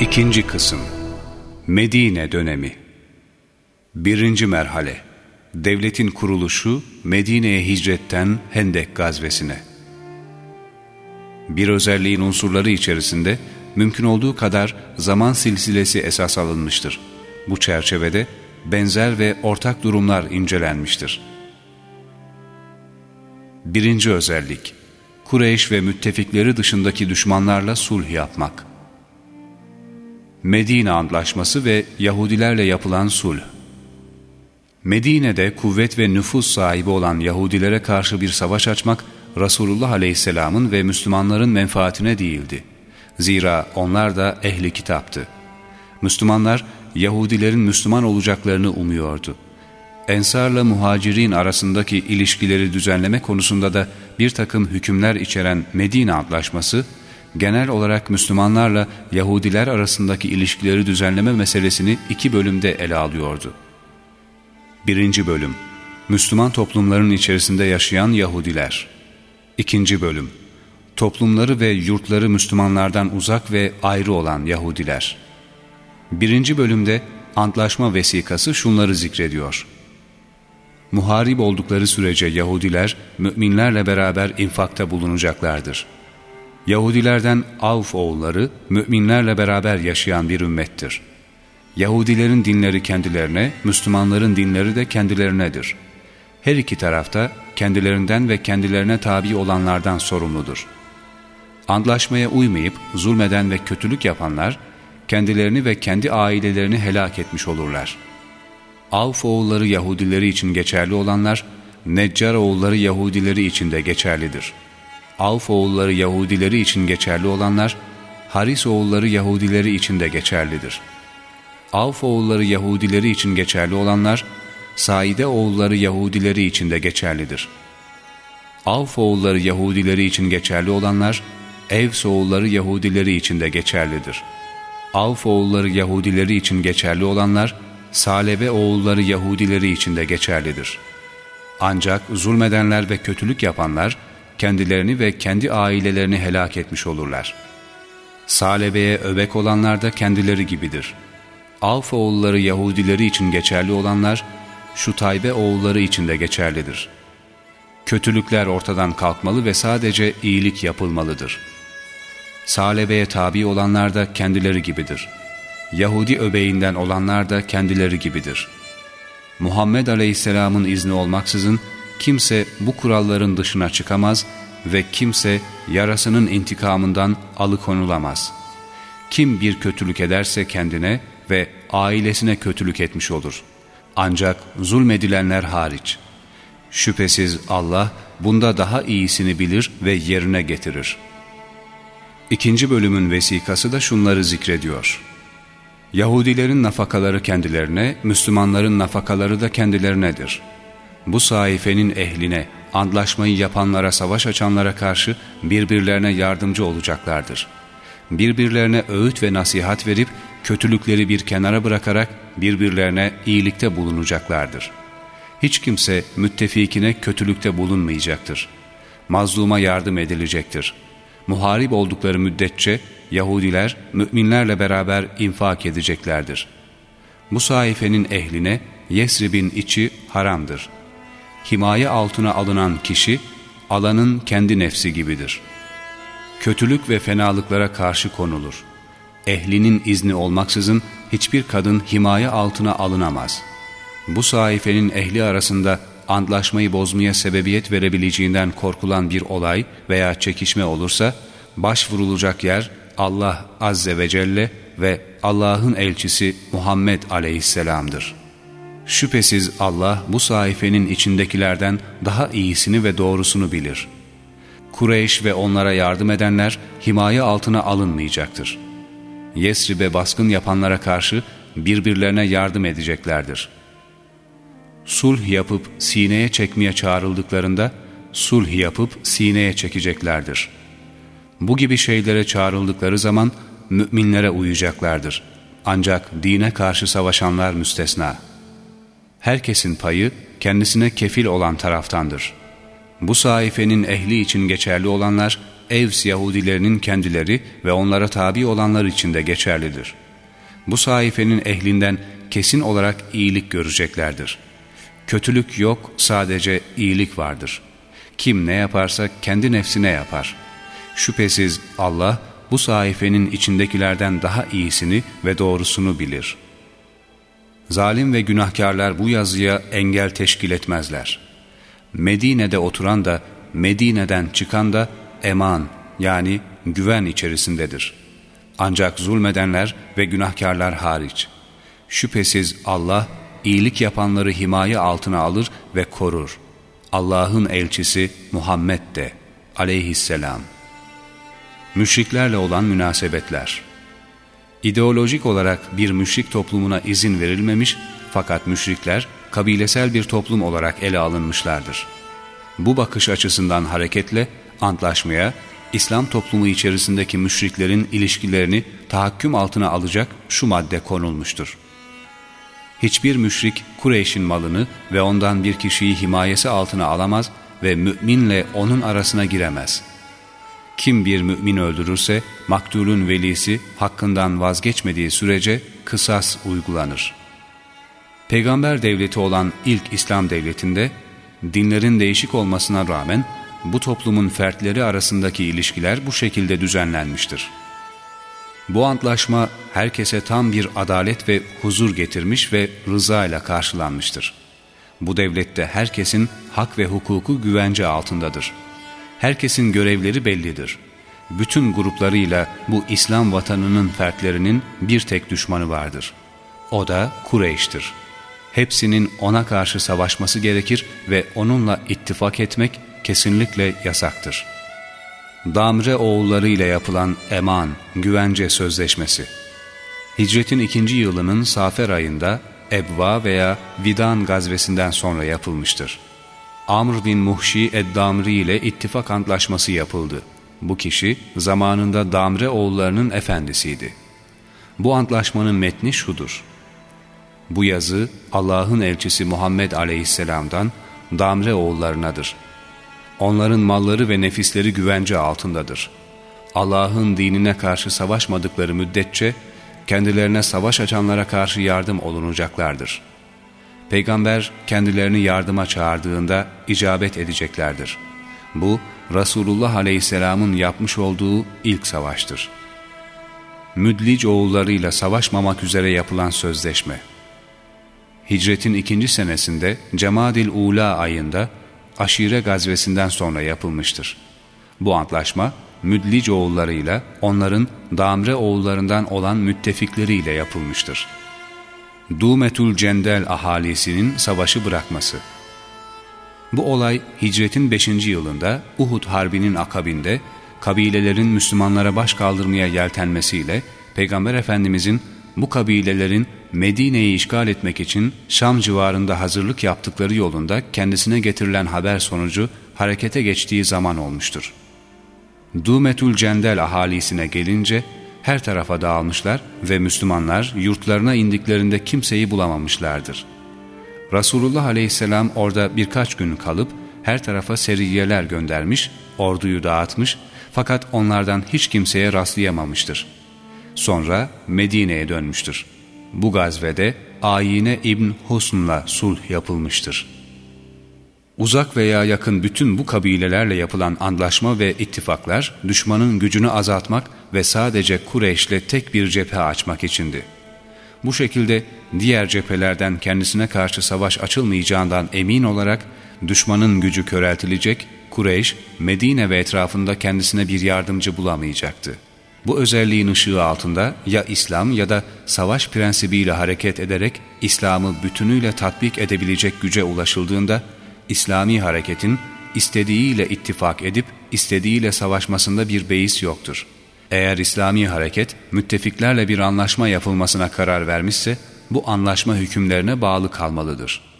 İkinci Kısım. Medine Dönemi. Birinci Merhale. Devletin kuruluşu Medine'ye hicretten Hendek gazvesine. Bir özelliğin unsurları içerisinde mümkün olduğu kadar zaman silsilesi esas alınmıştır. Bu çerçevede benzer ve ortak durumlar incelenmiştir. Birinci özellik Kureyş ve müttefikleri dışındaki düşmanlarla sulh yapmak. Medine Antlaşması ve Yahudilerle yapılan sulh. Medine'de kuvvet ve nüfus sahibi olan Yahudilere karşı bir savaş açmak Resulullah Aleyhisselam'ın ve Müslümanların menfaatine değildi. Zira onlar da ehli kitaptı. Müslümanlar Yahudilerin Müslüman olacaklarını umuyordu. Ensarla muhacirin arasındaki ilişkileri düzenleme konusunda da bir takım hükümler içeren Medine Antlaşması, genel olarak Müslümanlarla Yahudiler arasındaki ilişkileri düzenleme meselesini iki bölümde ele alıyordu. Birinci bölüm Müslüman toplumların içerisinde yaşayan Yahudiler İkinci bölüm Toplumları ve yurtları Müslümanlardan uzak ve ayrı olan Yahudiler Birinci bölümde antlaşma vesikası şunları zikrediyor. Muharip oldukları sürece Yahudiler müminlerle beraber infakta bulunacaklardır. Yahudilerden Avf oğulları müminlerle beraber yaşayan bir ümmettir. Yahudilerin dinleri kendilerine, Müslümanların dinleri de kendilerinedir. Her iki tarafta kendilerinden ve kendilerine tabi olanlardan sorumludur. Antlaşmaya uymayıp zulmeden ve kötülük yapanlar, kendilerini ve kendi ailelerini helak etmiş olurlar. Avf oğulları Yahudileri için geçerli olanlar, Neccar oğulları Yahudileri için de geçerlidir.'' Avf oğulları Yahudileri için geçerli olanlar, Haris oğulları Yahudileri için de geçerlidir. Avf oğulları Yahudileri için geçerli olanlar, Saide oğulları Yahudileri için de geçerlidir. Avf oğulları Yahudileri için geçerli olanlar, Evs oğulları Yahudileri için de geçerlidir. Avf oğulları Yahudileri için geçerli olanlar, Salebe oğulları Yahudileri için de geçerlidir. Ancak zulmedenler ve kötülük yapanlar, kendilerini ve kendi ailelerini helak etmiş olurlar. Salebe'ye öbek olanlar da kendileri gibidir. Avf oğulları Yahudileri için geçerli olanlar, Şutaybe oğulları için de geçerlidir. Kötülükler ortadan kalkmalı ve sadece iyilik yapılmalıdır. Salebe'ye tabi olanlar da kendileri gibidir. Yahudi öbeğinden olanlar da kendileri gibidir. Muhammed Aleyhisselam'ın izni olmaksızın, kimse bu kuralların dışına çıkamaz ve kimse yarasının intikamından alıkonulamaz. Kim bir kötülük ederse kendine ve ailesine kötülük etmiş olur. Ancak zulmedilenler hariç. Şüphesiz Allah bunda daha iyisini bilir ve yerine getirir. İkinci bölümün vesikası da şunları zikrediyor. Yahudilerin nafakaları kendilerine, Müslümanların nafakaları da kendilerinedir.'' bu saifenin ehline, antlaşmayı yapanlara, savaş açanlara karşı birbirlerine yardımcı olacaklardır. Birbirlerine öğüt ve nasihat verip kötülükleri bir kenara bırakarak birbirlerine iyilikte bulunacaklardır. Hiç kimse müttefikine kötülükte bulunmayacaktır. Mazluma yardım edilecektir. Muharip oldukları müddetçe Yahudiler müminlerle beraber infak edeceklerdir. Bu saifenin ehline Yesrib'in içi haramdır.'' himaye altına alınan kişi alanın kendi nefsi gibidir. Kötülük ve fenalıklara karşı konulur. Ehlinin izni olmaksızın hiçbir kadın himaye altına alınamaz. Bu saifenin ehli arasında antlaşmayı bozmaya sebebiyet verebileceğinden korkulan bir olay veya çekişme olursa, başvurulacak yer Allah Azze ve Celle ve Allah'ın elçisi Muhammed Aleyhisselam'dır.'' Şüphesiz Allah bu sayfenin içindekilerden daha iyisini ve doğrusunu bilir. Kureyş ve onlara yardım edenler himaye altına alınmayacaktır. Yesrib'e baskın yapanlara karşı birbirlerine yardım edeceklerdir. Sulh yapıp sineye çekmeye çağrıldıklarında sulh yapıp sineye çekeceklerdir. Bu gibi şeylere çağrıldıkları zaman müminlere uyacaklardır. Ancak dine karşı savaşanlar müstesna.'' herkesin payı kendisine kefil olan taraftandır. Bu saifenin ehli için geçerli olanlar, Evs Yahudilerinin kendileri ve onlara tabi olanlar için de geçerlidir. Bu saifenin ehlinden kesin olarak iyilik göreceklerdir. Kötülük yok, sadece iyilik vardır. Kim ne yaparsa kendi nefsine yapar. Şüphesiz Allah bu saifenin içindekilerden daha iyisini ve doğrusunu bilir. Zalim ve günahkarlar bu yazıya engel teşkil etmezler. Medine'de oturan da, Medine'den çıkan da eman yani güven içerisindedir. Ancak zulmedenler ve günahkarlar hariç. Şüphesiz Allah iyilik yapanları himaye altına alır ve korur. Allah'ın elçisi Muhammed de aleyhisselam. Müşriklerle olan münasebetler İdeolojik olarak bir müşrik toplumuna izin verilmemiş fakat müşrikler kabilesel bir toplum olarak ele alınmışlardır. Bu bakış açısından hareketle antlaşmaya İslam toplumu içerisindeki müşriklerin ilişkilerini tahakküm altına alacak şu madde konulmuştur. Hiçbir müşrik Kureyş'in malını ve ondan bir kişiyi himayesi altına alamaz ve müminle onun arasına giremez. Kim bir mümin öldürürse maktulün velisi hakkından vazgeçmediği sürece kısas uygulanır. Peygamber devleti olan ilk İslam devletinde dinlerin değişik olmasına rağmen bu toplumun fertleri arasındaki ilişkiler bu şekilde düzenlenmiştir. Bu antlaşma herkese tam bir adalet ve huzur getirmiş ve rıza ile karşılanmıştır. Bu devlette herkesin hak ve hukuku güvence altındadır. Herkesin görevleri bellidir. Bütün gruplarıyla bu İslam vatanının fertlerinin bir tek düşmanı vardır. O da Kureyş'tir. Hepsinin ona karşı savaşması gerekir ve onunla ittifak etmek kesinlikle yasaktır. Damre oğulları ile yapılan eman, güvence sözleşmesi. Hicretin ikinci yılının Safer ayında Ebva veya Vidan gazvesinden sonra yapılmıştır. Amr bin Muhşi Ed-Damri ile ittifak antlaşması yapıldı. Bu kişi zamanında Damre oğullarının efendisiydi. Bu antlaşmanın metni şudur. Bu yazı Allah'ın elçisi Muhammed aleyhisselamdan Damre oğullarınadır. Onların malları ve nefisleri güvence altındadır. Allah'ın dinine karşı savaşmadıkları müddetçe kendilerine savaş açanlara karşı yardım olunacaklardır. Peygamber kendilerini yardıma çağırdığında icabet edeceklerdir. Bu Resulullah Aleyhisselam'ın yapmış olduğu ilk savaştır. Müdlic oğullarıyla savaşmamak üzere yapılan sözleşme. Hicretin ikinci senesinde Cemadil Ula ayında Aşire gazvesinden sonra yapılmıştır. Bu antlaşma Müdlic oğullarıyla onların Damre oğullarından olan müttefikleriyle yapılmıştır. Dumetül Cendel ahalisinin savaşı bırakması Bu olay hicretin 5. yılında Uhud Harbi'nin akabinde kabilelerin Müslümanlara baş kaldırmaya yeltenmesiyle Peygamber Efendimizin bu kabilelerin Medine'yi işgal etmek için Şam civarında hazırlık yaptıkları yolunda kendisine getirilen haber sonucu harekete geçtiği zaman olmuştur. Dumetül Cendel ahalisine gelince her tarafa dağılmışlar ve Müslümanlar yurtlarına indiklerinde kimseyi bulamamışlardır. Resulullah aleyhisselam orada birkaç gün kalıp her tarafa seriyeler göndermiş, orduyu dağıtmış fakat onlardan hiç kimseye rastlayamamıştır. Sonra Medine'ye dönmüştür. Bu gazvede Ayine İbn Husn'la sulh yapılmıştır. Uzak veya yakın bütün bu kabilelerle yapılan anlaşma ve ittifaklar düşmanın gücünü azaltmak ve sadece Kureyş'le tek bir cephe açmak içindi. Bu şekilde diğer cephelerden kendisine karşı savaş açılmayacağından emin olarak düşmanın gücü köreltilecek, Kureyş, Medine ve etrafında kendisine bir yardımcı bulamayacaktı. Bu özelliğin ışığı altında ya İslam ya da savaş prensibiyle hareket ederek İslam'ı bütünüyle tatbik edebilecek güce ulaşıldığında İslami hareketin istediğiyle ittifak edip istediğiyle savaşmasında bir beis yoktur. Eğer İslami hareket müttefiklerle bir anlaşma yapılmasına karar vermişse bu anlaşma hükümlerine bağlı kalmalıdır.''